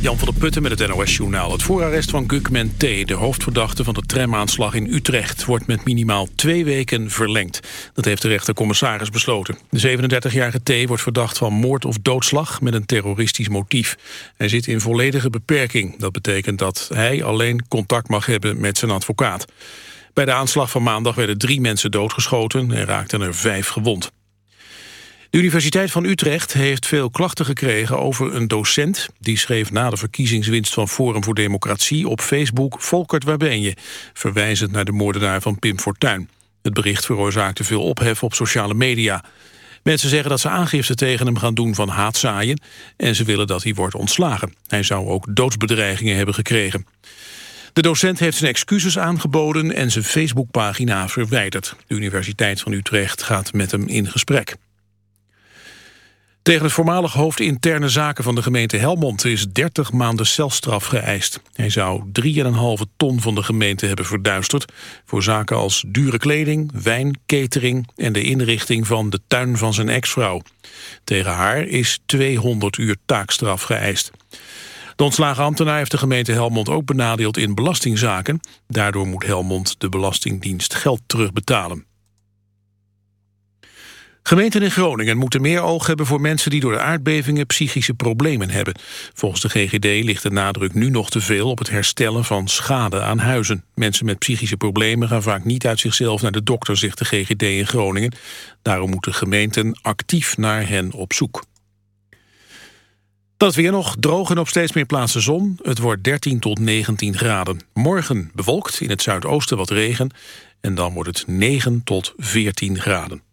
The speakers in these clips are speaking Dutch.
Jan van der Putten met het NOS-journaal. Het voorarrest van Gugman T., de hoofdverdachte van de tramaanslag in Utrecht... wordt met minimaal twee weken verlengd. Dat heeft de rechtercommissaris besloten. De 37-jarige T. wordt verdacht van moord of doodslag met een terroristisch motief. Hij zit in volledige beperking. Dat betekent dat hij alleen contact mag hebben met zijn advocaat. Bij de aanslag van maandag werden drie mensen doodgeschoten... en raakten er vijf gewond. De Universiteit van Utrecht heeft veel klachten gekregen over een docent. Die schreef na de verkiezingswinst van Forum voor Democratie op Facebook... Volkert, waar ben je? Verwijzend naar de moordenaar van Pim Fortuyn. Het bericht veroorzaakte veel ophef op sociale media. Mensen zeggen dat ze aangifte tegen hem gaan doen van haatzaaien... en ze willen dat hij wordt ontslagen. Hij zou ook doodsbedreigingen hebben gekregen. De docent heeft zijn excuses aangeboden en zijn Facebookpagina verwijderd. De Universiteit van Utrecht gaat met hem in gesprek. Tegen het voormalig hoofd interne zaken van de gemeente Helmond is 30 maanden celstraf geëist. Hij zou 3,5 ton van de gemeente hebben verduisterd voor zaken als dure kleding, wijn, catering en de inrichting van de tuin van zijn ex-vrouw. Tegen haar is 200 uur taakstraf geëist. De ontslagen ambtenaar heeft de gemeente Helmond ook benadeeld in belastingzaken. Daardoor moet Helmond de Belastingdienst geld terugbetalen. Gemeenten in Groningen moeten meer oog hebben voor mensen die door de aardbevingen psychische problemen hebben. Volgens de GGD ligt de nadruk nu nog te veel op het herstellen van schade aan huizen. Mensen met psychische problemen gaan vaak niet uit zichzelf naar de dokter, zegt de GGD in Groningen. Daarom moeten gemeenten actief naar hen op zoek. Dat weer nog droog en op steeds meer plaatsen zon. Het wordt 13 tot 19 graden. Morgen bewolkt, in het zuidoosten wat regen. En dan wordt het 9 tot 14 graden.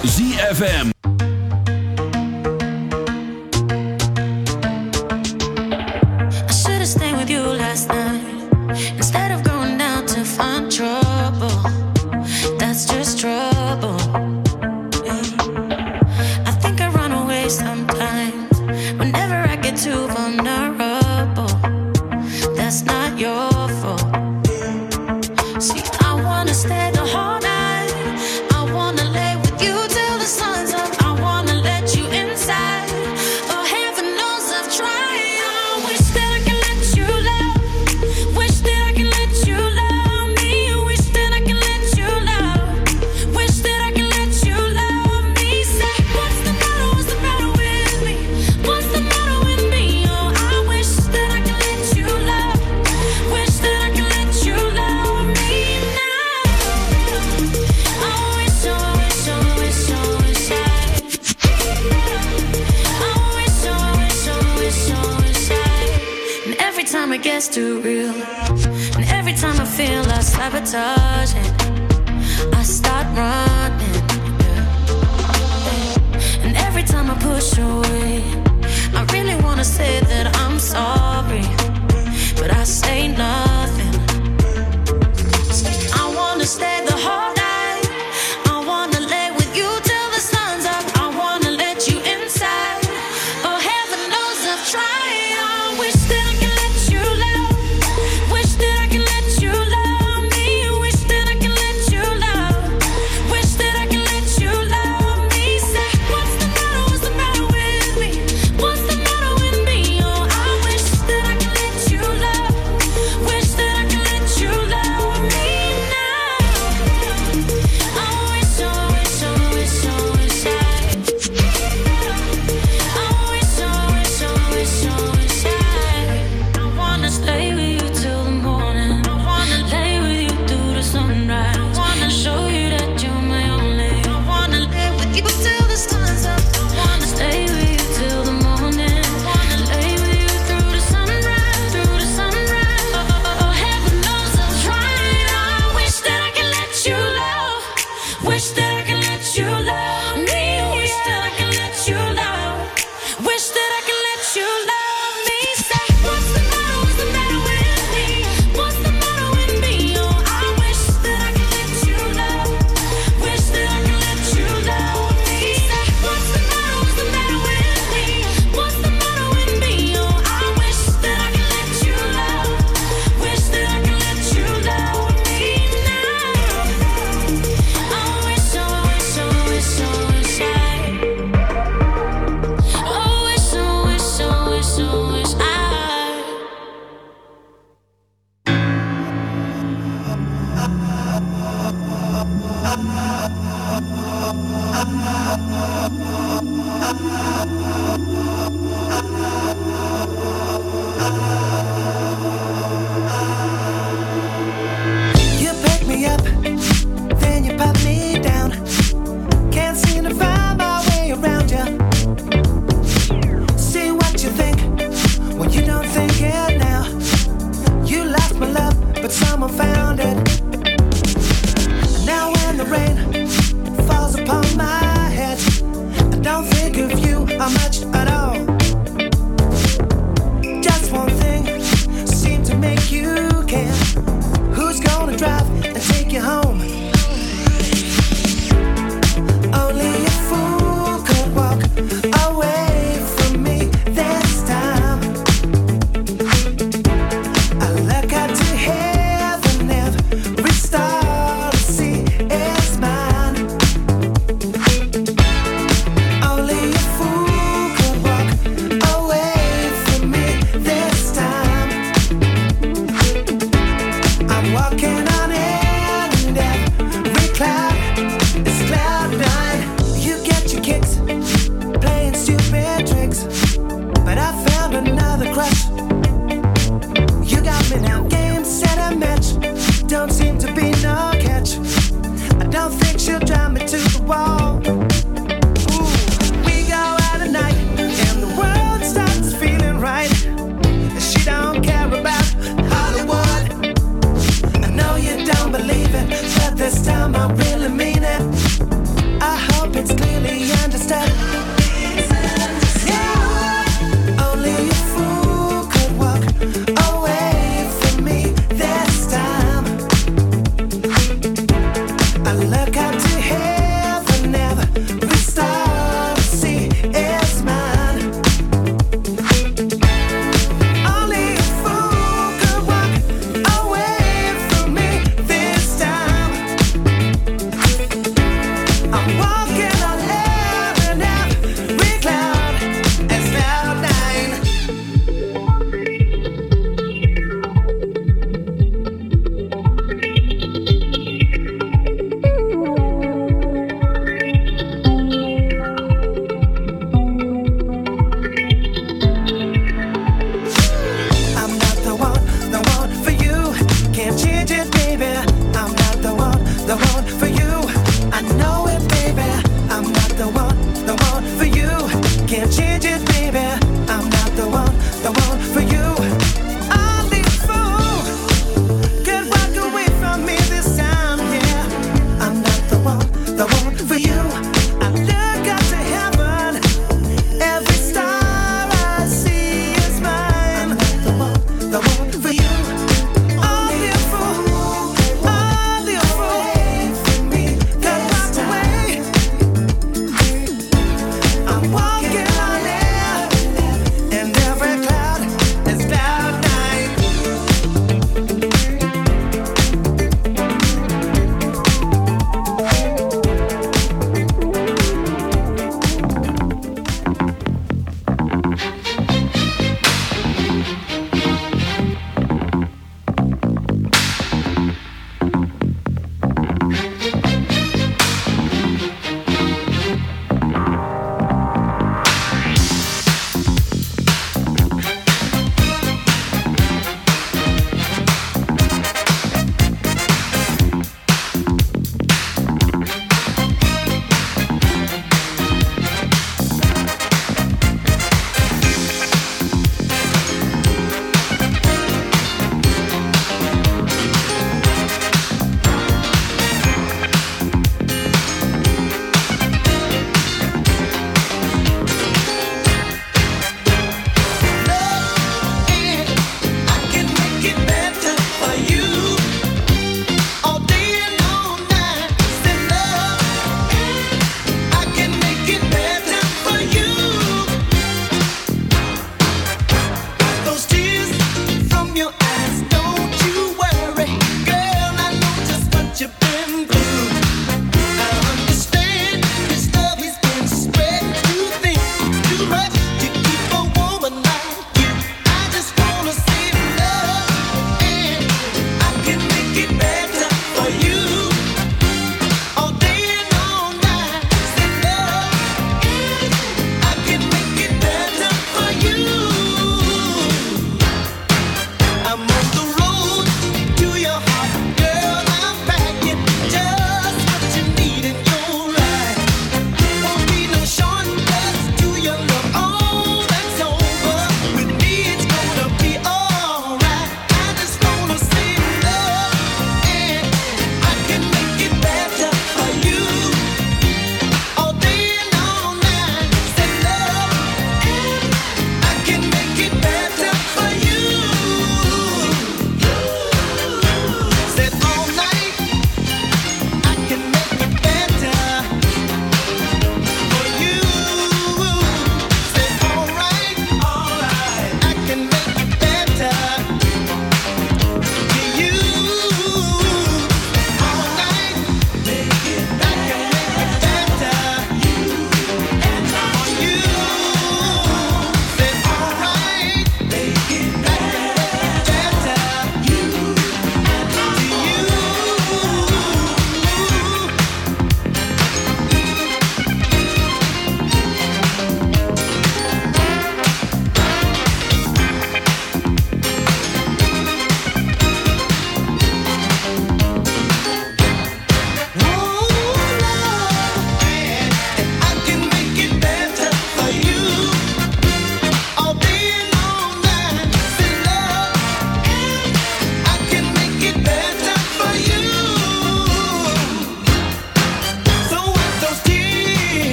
ZFM.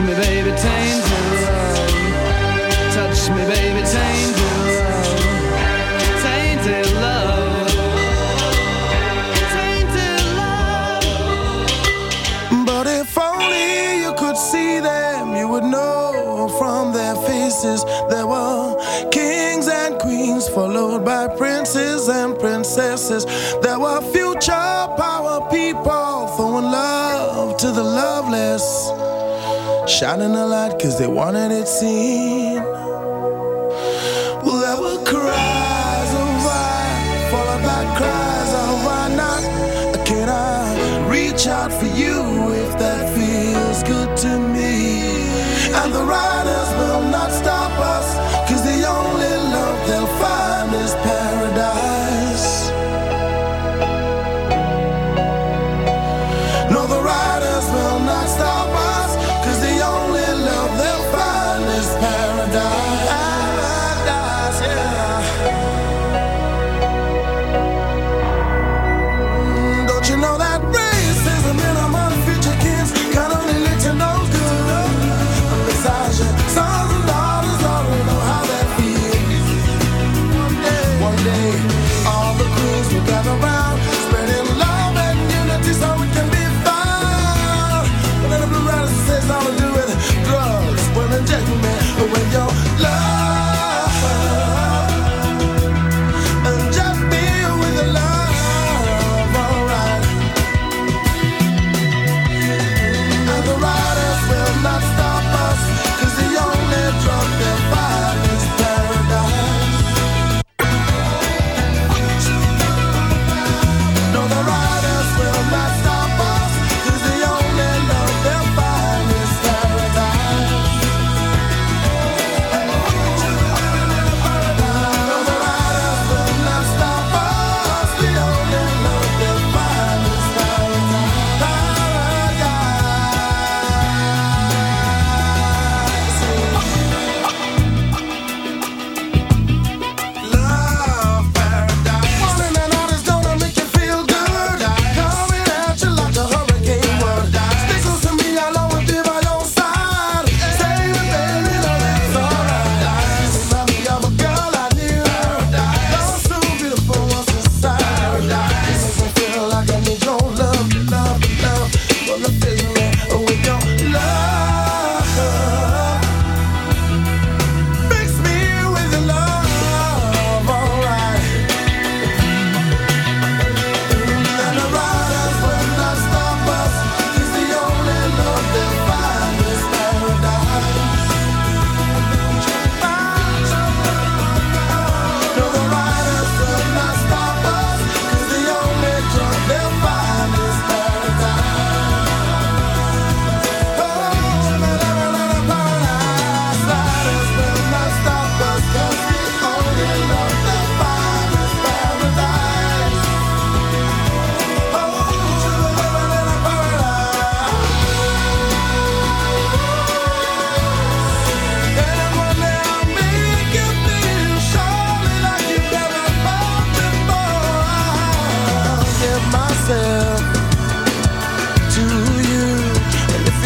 me, baby. shining a light cause they wanted it seen.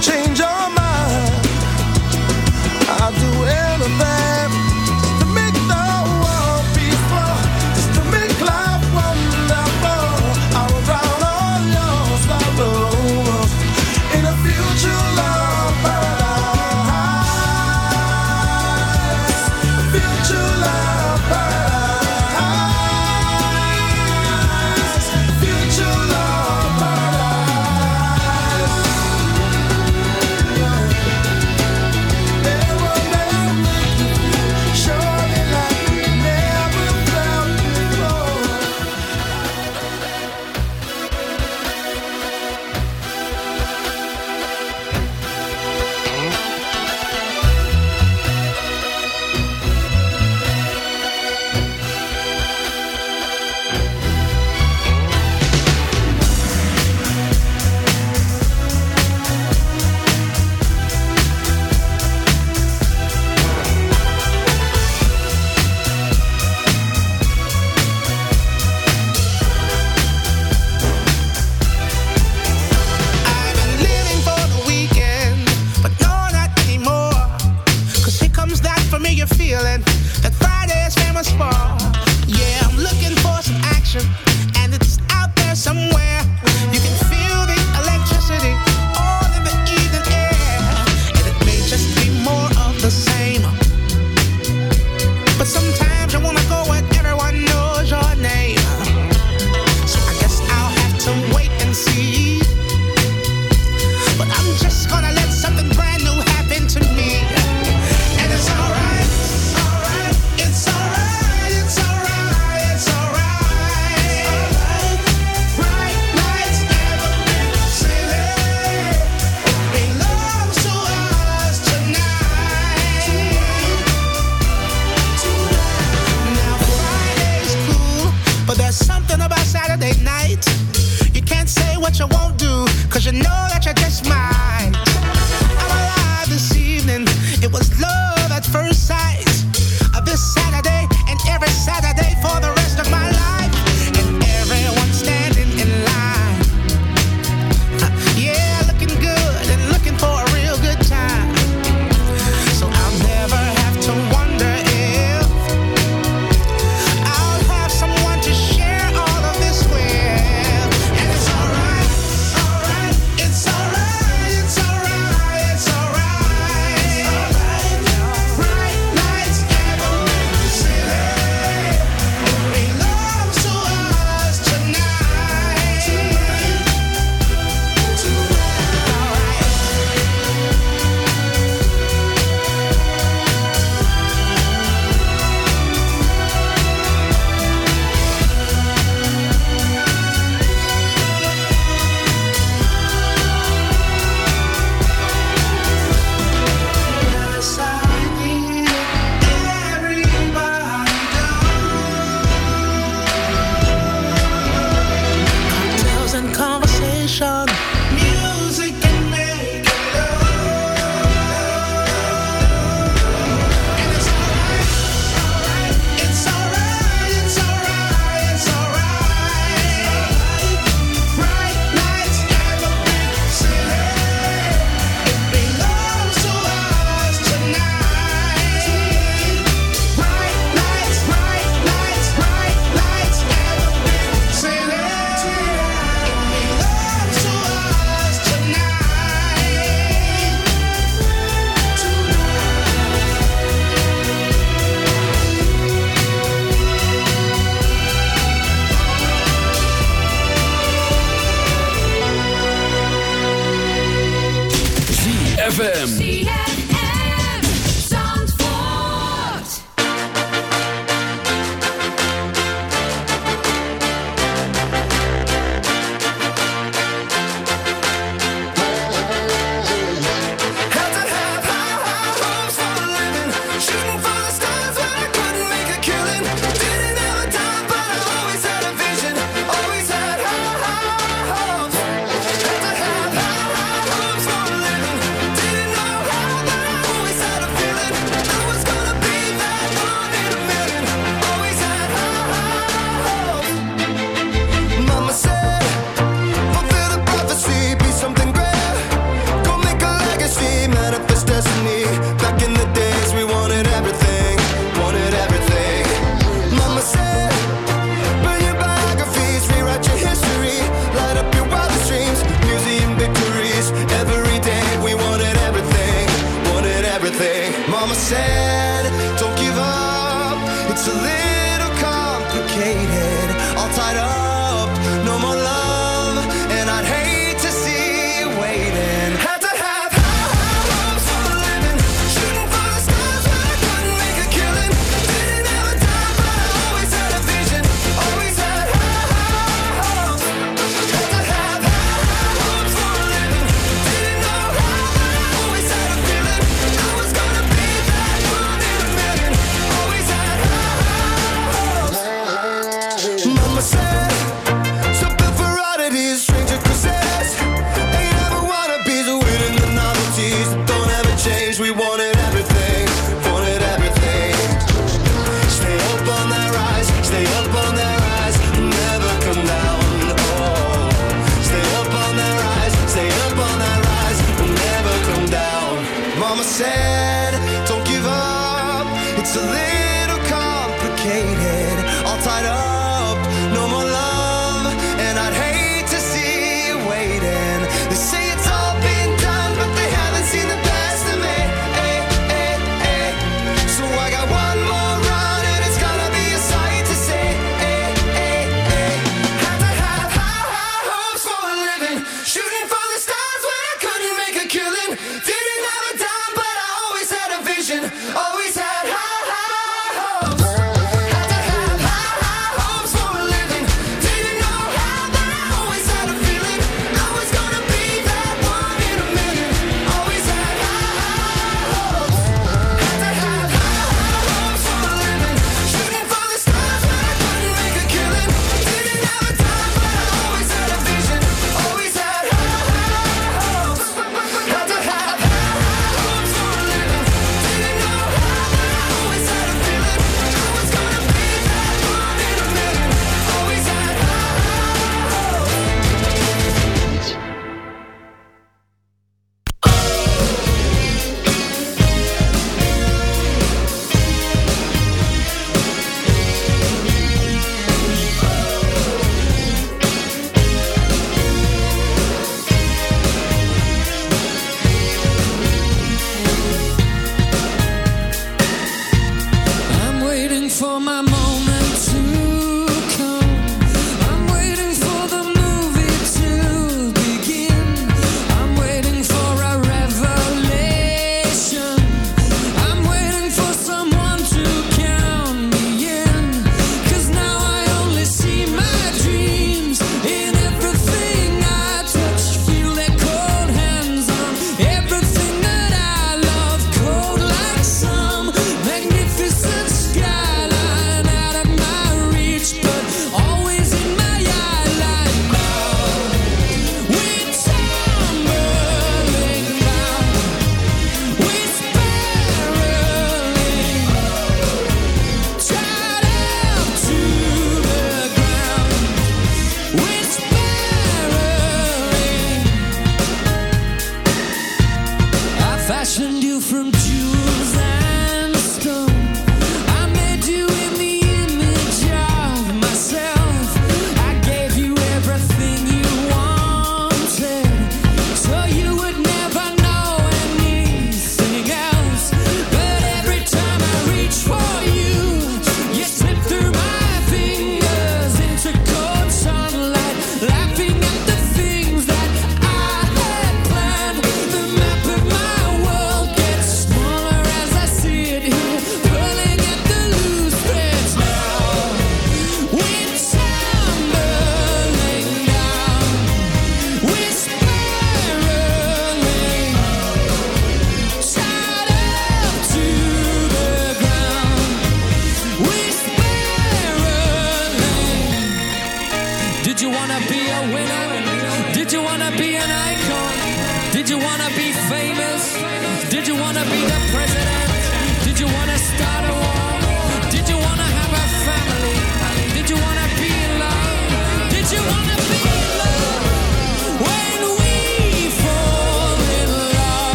change our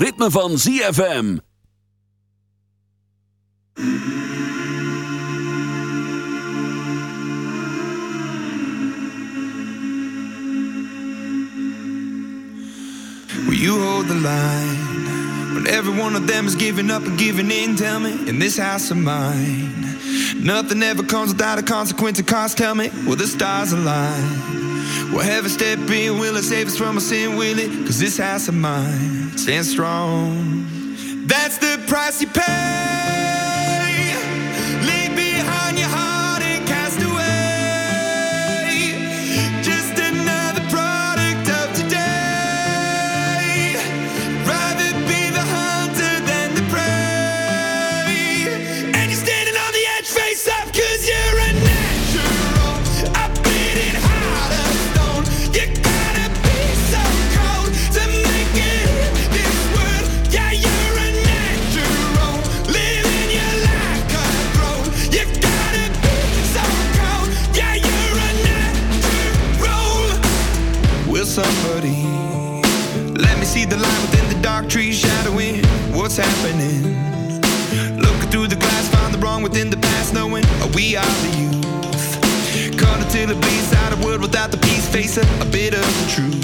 ritme van ZFM. Will you hold the line? When every one of them is giving up and giving in, tell me, in this house of mine, nothing ever comes without a consequence of cost, tell me, will the stars align? Will heaven step in? Will it save us from our sin? Will it? Cause this house of mine stands strong. That's the price you pay. face a, a bit of truth.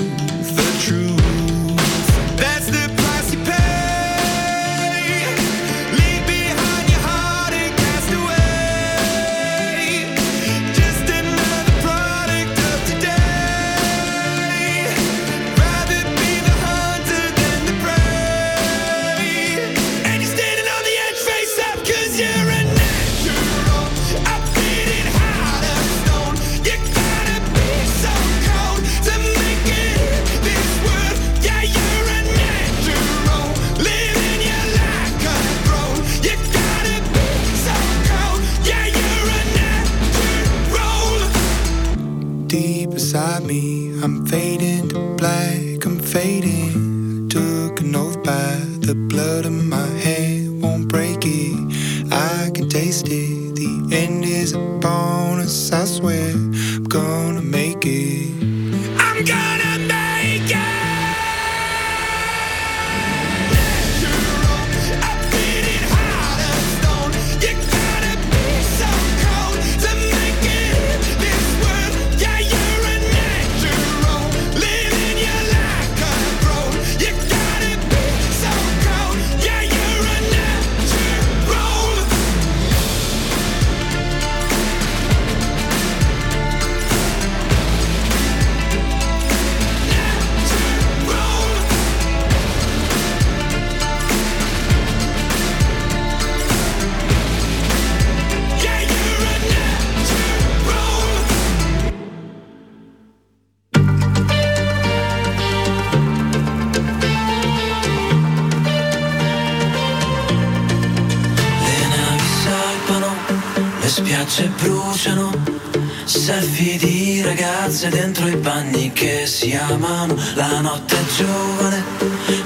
giovani che si amano, la notte è giovane,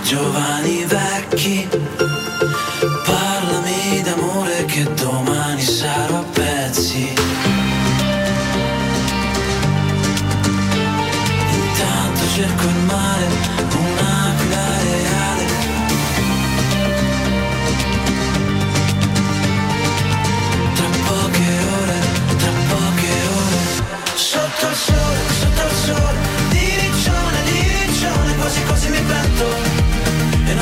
giovani vecchi.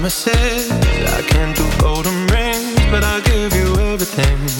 promises. I can't do golden rings, but I'll give you everything.